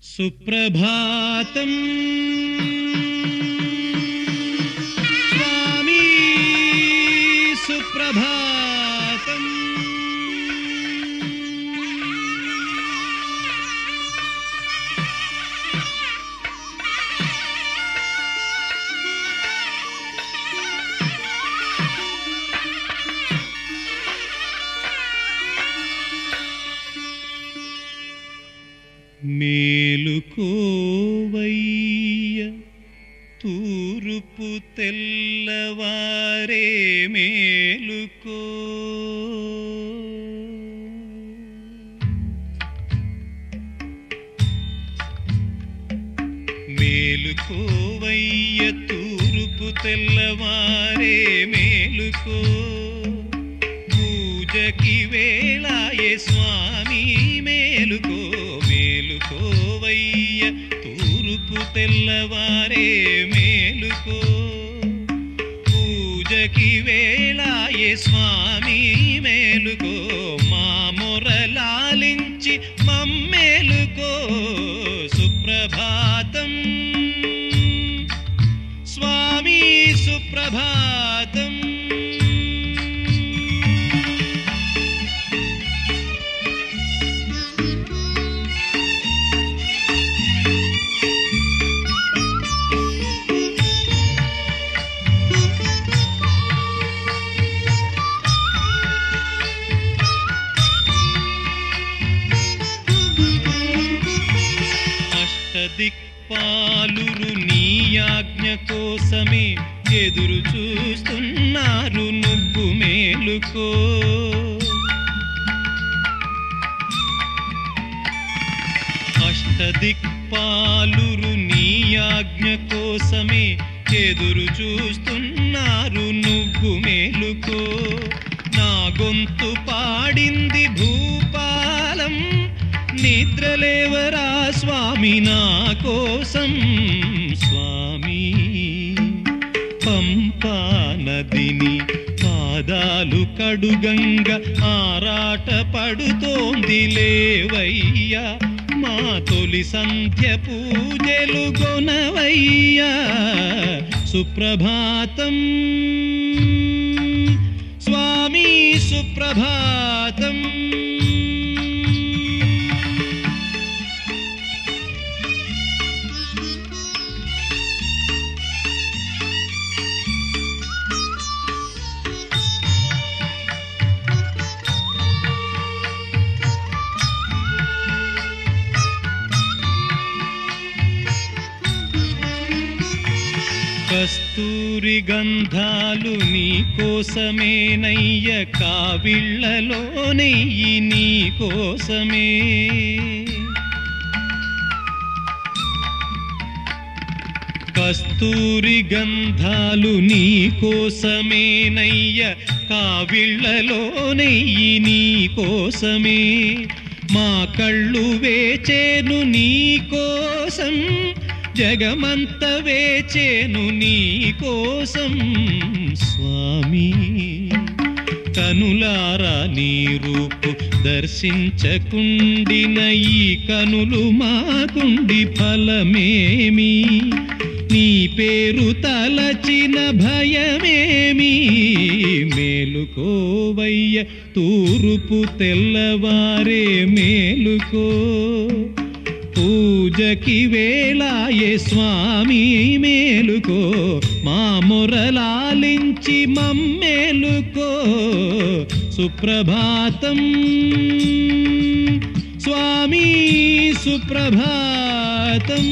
सुप्रभातम्। स्वामी सुप्रभातम्। me మేలుకోవయ్య తూరుపు తెల్లవారే మేలుకో. మేలుకోవయ్య తూరుపు తెల్లవారే మేలుకో. పూజకి వేళాయే స్వామీ. తూరుపు తెల్లవారే మేలుకో. పూజకి వేళాయే స్వామి మేలుకో. మా మొరలాలించి మమ్మేలుకో. సుప్రభాతం. స్వామి సుప్రభాతం దిక్పాలురు నీ ఆజ్ఞ కోసమే ఎదురు చూస్తున్నారు నువ్వు మేలుకో. అష్టదిక్పాలురు నీ ఆజ్ఞ కోసమే ఎదురు చూస్తున్నారు నువ్వు మేలుకో. నా గొంతు పాడింది భూపా నిద్రలేవరా స్వామి? నా కోసం స్వామి. పంపా నదిని పాదాలు కడుగంగ ఆరాట పడుతోంది లేవయ్యా. మా తొలి సంధ్య పూజలు గొనవయ్యా సుప్రభాతం. స్వామి సుప్రభాతం. కస్తూరి గంధాలు నీ కోసమేనయ్య కావిళ్ళలో నెయ్యి నీ కోసమే. కస్తూరి గంధాలు నీ కోసమేనయ్య కావిళ్ళలో నెయ్యి నీ కోసమే. మా కళ్ళు వేచేను నీ కోసం జగమంత వేచేను నీ కోసం స్వామి. కనులారా నీ రూపు దర్శించకుండిన ఈ కనులు మాకుండి ఫలమేమి? నీ పేరు తలచిన భయమేమి? మేలుకోవయ్య తూరుపు తెల్లవారే మేలుకో. పూజకి వేళాయే స్వామి మేలుకో. మా మొరలాలించి మమ్మేలుకో. సుప్రభాతం. స్వామి సుప్రభాతం.